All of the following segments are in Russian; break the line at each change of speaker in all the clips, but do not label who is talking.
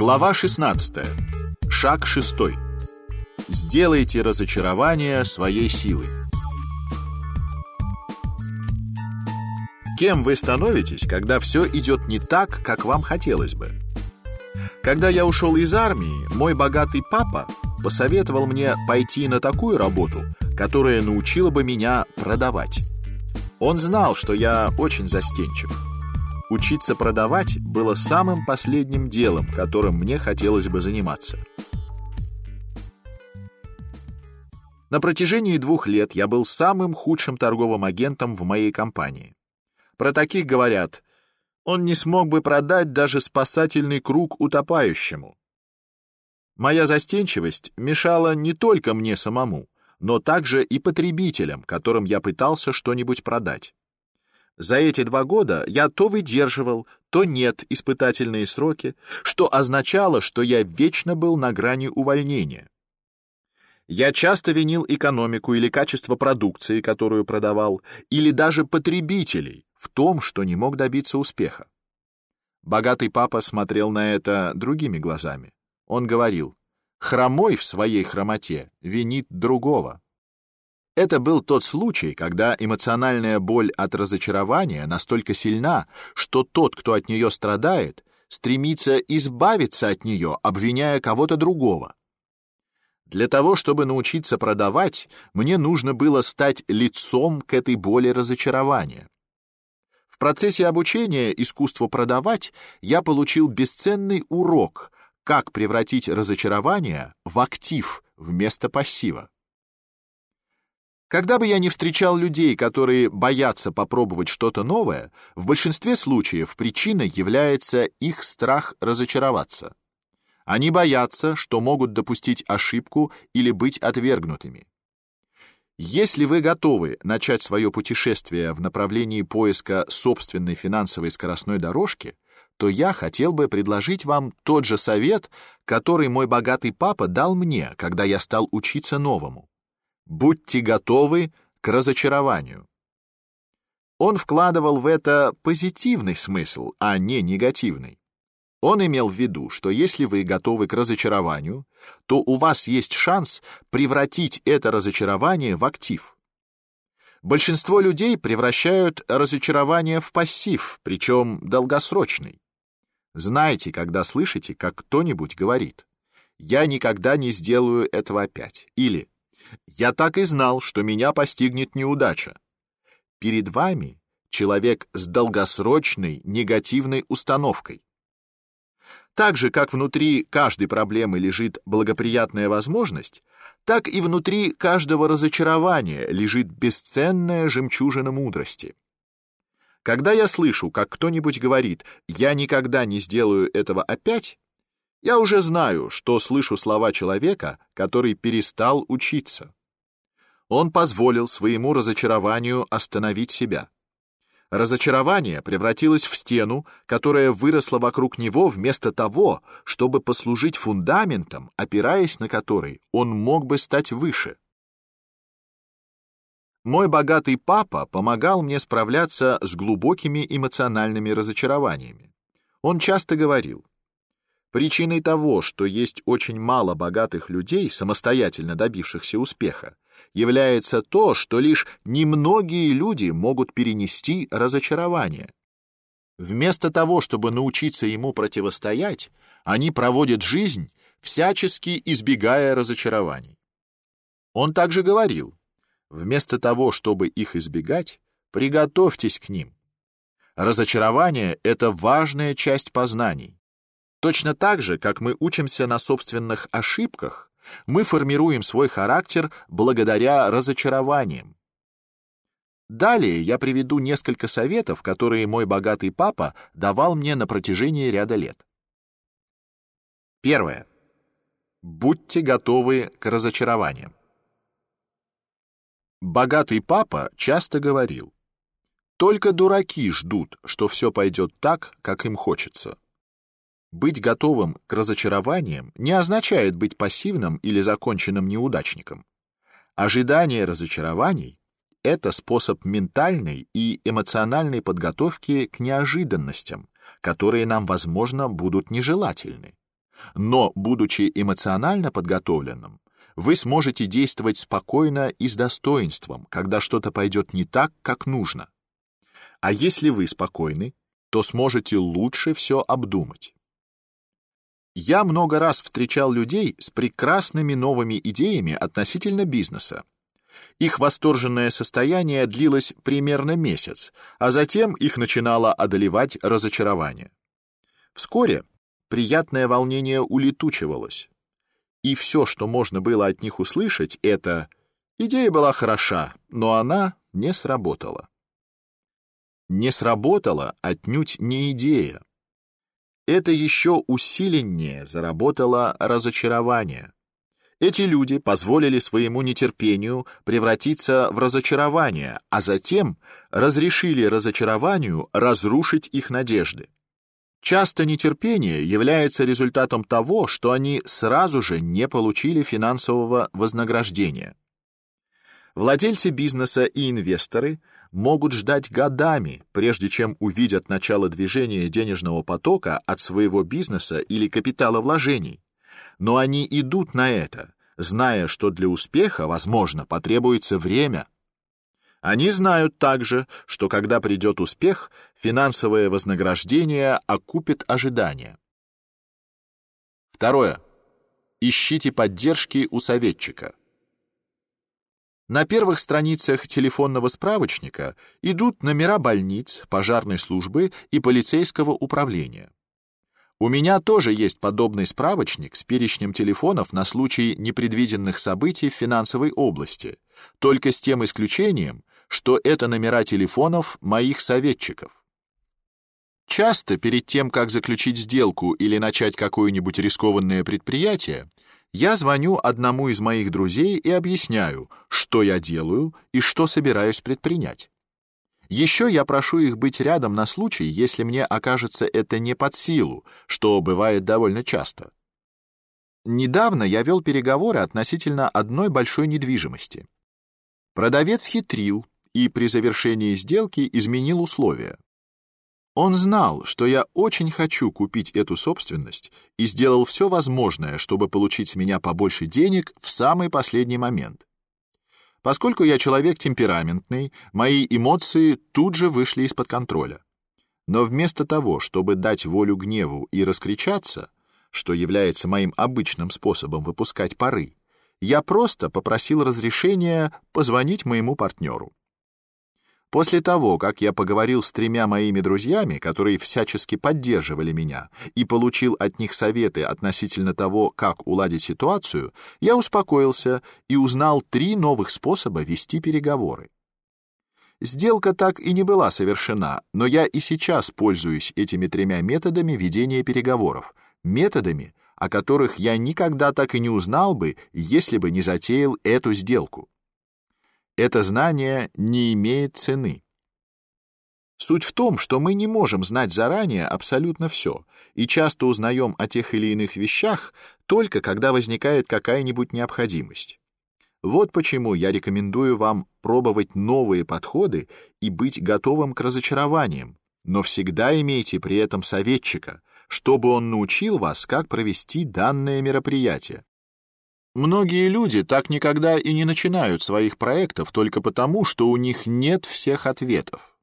Глава 16. Шаг 6. Сделайте разочарование своей силой. Кем вы становитесь, когда все идет не так, как вам хотелось бы? Когда я ушел из армии, мой богатый папа посоветовал мне пойти на такую работу, которая научила бы меня продавать. Он знал, что я очень застенчив. Учиться продавать было самым последним делом, которым мне хотелось бы заниматься. На протяжении двух лет я был самым худшим торговым агентом в моей компании. Про таких говорят, он не смог бы продать даже спасательный круг утопающему. Моя застенчивость мешала не только мне самому, но также и потребителям, которым я пытался что-нибудь продать. За эти два года я то выдерживал, то нет испытательные сроки, что означало, что я вечно был на грани увольнения. Я часто винил экономику или качество продукции, которую продавал, или даже потребителей в том, что не мог добиться успеха. Богатый папа смотрел на это другими глазами. Он говорил, хромой в своей хромоте винит другого. Это был тот случай, когда эмоциональная боль от разочарования настолько сильна, что тот, кто от нее страдает, стремится избавиться от нее, обвиняя кого-то другого. Для того, чтобы научиться продавать, мне нужно было стать лицом к этой боли разочарования. В процессе обучения искусству продавать я получил бесценный урок, как превратить разочарование в актив вместо пассива. Когда бы я не встречал людей, которые боятся попробовать что-то новое, в большинстве случаев причиной является их страх разочароваться. Они боятся, что могут допустить ошибку или быть отвергнутыми. Если вы готовы начать свое путешествие в направлении поиска собственной финансовой скоростной дорожки, то я хотел бы предложить вам тот же совет, который мой богатый папа дал мне, когда я стал учиться новому. Будьте готовы к разочарованию. Он вкладывал в это позитивный смысл, а не негативный. Он имел в виду, что если вы готовы к разочарованию, то у вас есть шанс превратить это разочарование в актив. Большинство людей превращают разочарование в пассив, причем долгосрочный. Знайте, когда слышите, как кто-нибудь говорит: "Я никогда не сделаю этого опять" или я так и знал, что меня постигнет неудача. Перед вами человек с долгосрочной негативной установкой. Так же, как внутри каждой проблемы лежит благоприятная возможность, так и внутри каждого разочарования лежит бесценная жемчужина мудрости. Когда я слышу, как кто-нибудь говорит: "Я никогда не сделаю этого опять", я уже знаю, что слышу слова человека, который перестал учиться. Он позволил своему разочарованию остановить себя. Разочарование превратилось в стену, которая выросла вокруг него вместо того, чтобы послужить фундаментом, опираясь на который он мог бы стать выше. Мой богатый папа помогал мне справляться с глубокими эмоциональными разочарованиями. Он часто говорил: Причиной того, что есть очень мало богатых людей, самостоятельно добившихся успеха, является то, что лишь немногие люди могут перенести разочарование. Вместо того, чтобы научиться ему противостоять, они проводят жизнь, всячески избегая разочарований. Он также говорил: вместо того, чтобы их избегать, приготовьтесь к ним. Разочарование это важная часть познаний. Точно так же, как мы учимся на собственных ошибках, мы формируем свой характер благодаря разочарованиям. Далее я приведу несколько советов, которые мой богатый папа давал мне на протяжении ряда лет. Первое. Будьте готовы к разочарованиям. Богатый папа часто говорил: только дураки ждут, что все пойдет так, как им хочется. Быть готовым к разочарованиям не означает быть пассивным или законченным неудачником. Ожидание разочарований — это способ ментальной и эмоциональной подготовки к неожиданностям, которые нам, возможно, будут нежелательны. но, будучи эмоционально подготовленным, вы сможете действовать спокойно и с достоинством, когда что-то пойдет не так, как нужно. А если вы спокойны, то сможете лучше все обдумать. Я много раз встречал людей с прекрасными новыми идеями относительно бизнеса. Их восторженное состояние длилось примерно месяц, а затем их начинало одолевать разочарование. Вскоре приятное волнение улетучивалось, и все, что можно было от них услышать, это «идея была хороша, но она не сработала». Не сработала отнюдь не идея. Это еще усиленнее заработало разочарование. Эти люди позволили своему нетерпению превратиться в разочарование, а затем разрешили разочарованию разрушить их надежды. Часто нетерпение является результатом того, что они сразу же не получили финансового вознаграждения. Владельцы бизнеса и инвесторы могут ждать годами, прежде чем увидят начало движения денежного потока от своего бизнеса или капитала вложений. Но они идут на это, зная, что для успеха, возможно, потребуется время – они знают также, что когда придет успех, финансовое вознаграждение окупит ожидания. Второе. Ищите поддержки у советчика. На первых страницах телефонного справочника идут номера больниц, пожарной службы и полицейского управления. У меня тоже есть подобный справочник с перечнем телефонов на случай непредвиденных событий в финансовой области, только с тем исключением, что это номера телефонов моих советчиков. Часто перед тем, как заключить сделку или начать какое-нибудь рискованное предприятие, я звоню одному из моих друзей и объясняю, что я делаю и что собираюсь предпринять. Еще я прошу их быть рядом на случай, если мне окажется это не под силу, что бывает довольно часто. Недавно я вел переговоры относительно одной большой недвижимости. Продавец хитрил, и при завершении сделки изменил условия. Он знал, что я очень хочу купить эту собственность и сделал все возможное, чтобы получить с меня побольше денег в самый последний момент. Поскольку я человек темпераментный, мои эмоции тут же вышли из-под контроля. Но вместо того, чтобы дать волю гневу и раскричаться, что является моим обычным способом выпускать пары, я просто попросил разрешения позвонить моему партнеру. После того, как я поговорил с тремя моими друзьями, которые всячески поддерживали меня, и получил от них советы относительно того, как уладить ситуацию, я успокоился и узнал три новых способа вести переговоры. Сделка так и не была совершена, но я и сейчас пользуюсь этими тремя методами ведения переговоров, методами, о которых я никогда так и не узнал бы, если бы не затеял эту сделку. Это знание не имеет цены. Суть в том, что мы не можем знать заранее абсолютно все, и часто узнаем о тех или иных вещах только когда возникает какая-нибудь необходимость. Вот почему я рекомендую вам пробовать новые подходы и быть готовым к разочарованиям, но всегда имейте при этом советчика, чтобы он научил вас, как провести данное мероприятие. Многие люди так никогда и не начинают своих проектов только потому, что у них нет всех ответов.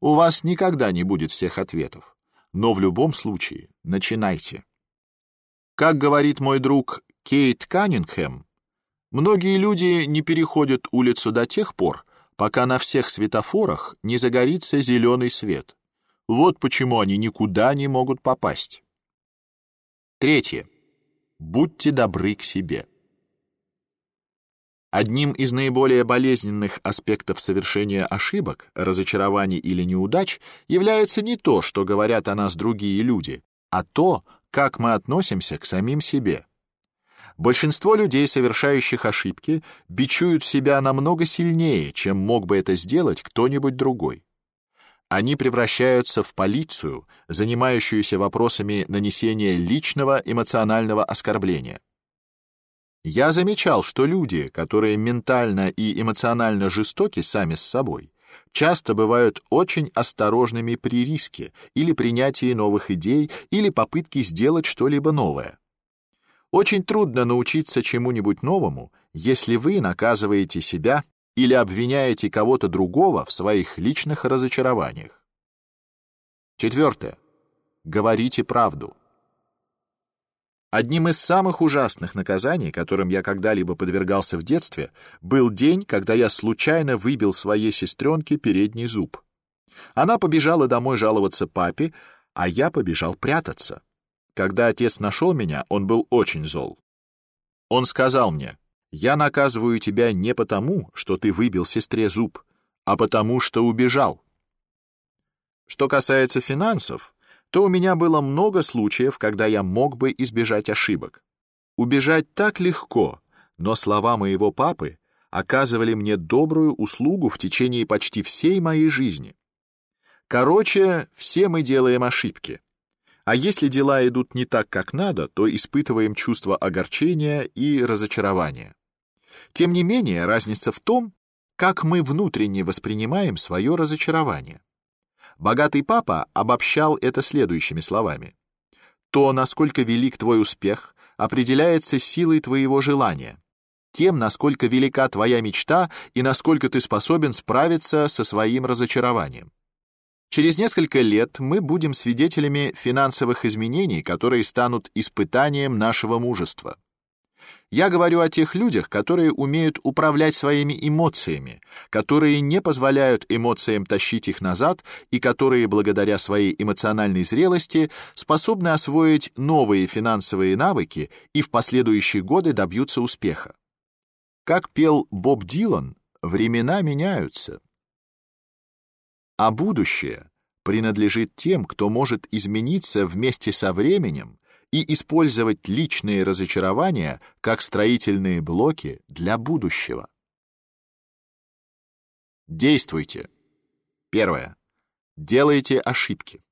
У вас никогда не будет всех ответов, но в любом случае начинайте. Как говорит мой друг Кейт Каннингхэм, многие люди не переходят улицу до тех пор, пока на всех светофорах не загорится зеленый свет. Вот почему они никуда не могут попасть. Третье. Будьте добры к себе. Одним из наиболее болезненных аспектов совершения ошибок, разочарований или неудач является не то, что говорят о нас другие люди, а то, как мы относимся к самим себе. Большинство людей, совершающих ошибки, бичуют себя намного сильнее, чем мог бы это сделать кто-нибудь другой. Они превращаются в полицию, занимающуюся вопросами нанесения личного эмоционального оскорбления. Я замечал, что люди, которые ментально и эмоционально жестоки сами с собой, часто бывают очень осторожными при риске или принятии новых идей или попытке сделать что-либо новое. Очень трудно научиться чему-нибудь новому, если вы наказываете себя или обвиняете кого-то другого в своих личных разочарованиях. Четвертое. Говорите правду. Одним из самых ужасных наказаний, которым я когда-либо подвергался в детстве, был день, когда я случайно выбил своей сестренке передний зуб. Она побежала домой жаловаться папе, а я побежал прятаться. Когда отец нашел меня, он был очень зол. Он сказал мне, «Я наказываю тебя не потому, что ты выбил сестре зуб, а потому, что убежал». Что касается финансов, то у меня было много случаев, когда я мог бы избежать ошибок. Убежать так легко, но слова моего папы оказывали мне добрую услугу в течение почти всей моей жизни. Короче, все мы делаем ошибки. А если дела идут не так, как надо, то испытываем чувство огорчения и разочарования. Тем не менее, разница в том, как мы внутренне воспринимаем свое разочарование. Богатый папа обобщал это следующими словами. То, насколько велик твой успех, определяется силой твоего желания, тем, насколько велика твоя мечта и насколько ты способен справиться со своим разочарованием. Через несколько лет мы будем свидетелями финансовых изменений, которые станут испытанием нашего мужества. Я говорю о тех людях, которые умеют управлять своими эмоциями, которые не позволяют эмоциям тащить их назад и которые благодаря своей эмоциональной зрелости способны освоить новые финансовые навыки и в последующие годы добьются успеха. Как пел Боб Дилан, времена меняются. А будущее принадлежит тем, кто может измениться вместе со временем и использовать личные разочарования как строительные блоки для будущего. Действуйте. Первое. Делайте ошибки.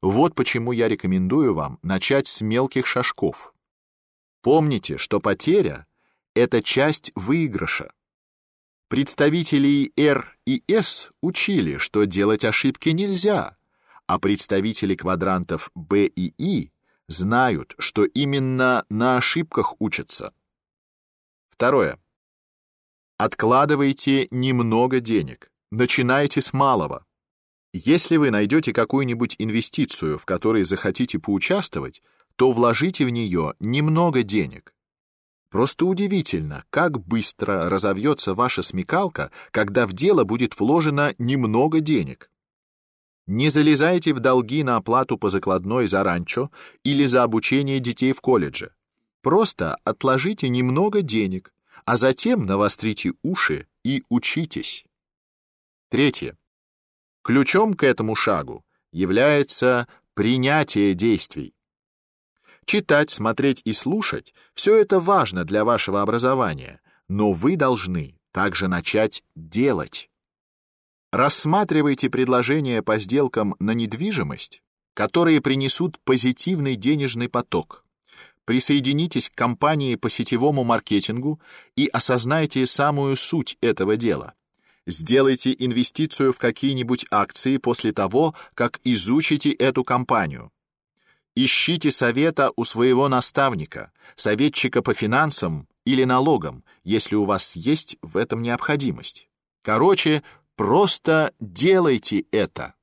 Вот почему я рекомендую вам начать с мелких шажков. Помните, что потеря — это часть выигрыша. Представители R и S учили, что делать ошибки нельзя, а представители квадрантов B и I знают, что именно на ошибках учатся. Второе. Откладывайте немного денег. Начинайте с малого. Если вы найдете какую-нибудь инвестицию, в которой захотите поучаствовать, то вложите в нее немного денег. Просто удивительно, как быстро разовьется ваша смекалка, когда в дело будет вложено немного денег. Не залезайте в долги на оплату по закладной за ранчо или за обучение детей в колледже. Просто отложите немного денег, а затем навострите уши и учитесь. Третье. Ключом к этому шагу является принятие действий. Читать, смотреть и слушать — все это важно для вашего образования, но вы должны также начать делать. Рассматривайте предложения по сделкам на недвижимость, которые принесут позитивный денежный поток. Присоединитесь к компании по сетевому маркетингу и осознайте самую суть этого дела. Сделайте инвестицию в какие-нибудь акции после того, как изучите эту компанию. Ищите совета у своего наставника, советчика по финансам или налогам, если у вас есть в этом необходимость. Короче, просто делайте это.